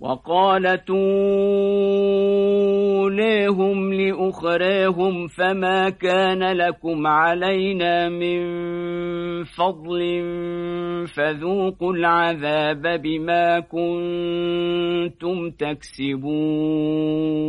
وقالت أوليهم لأخراهم فما كان لكم علينا من فضل فذوقوا العذاب بما كنتم تكسبون.